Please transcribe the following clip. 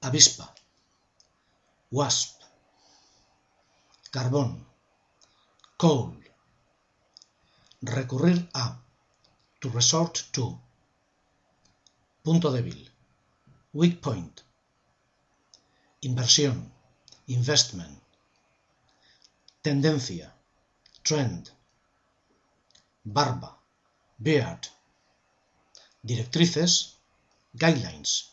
avispa, wasp, carbón, coal, recurrir a, to resort to, punto débil, weak point, inversión, investment, tendencia, trend, barba, beard, directrices, guidelines,